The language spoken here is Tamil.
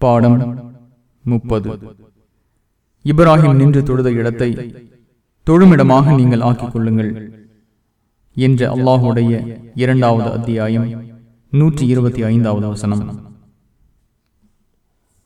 பாடம் முப்பது. இப்ராஹிம் நின்று தொழுத இடத்தை தொழுமிடமாக நீங்கள் ஆக்கிக் கொள்ளுங்கள் என்ற அல்லாஹுடைய இரண்டாவது அத்தியாயம் நூற்றி இருபத்தி ஐந்தாவது வசனம்.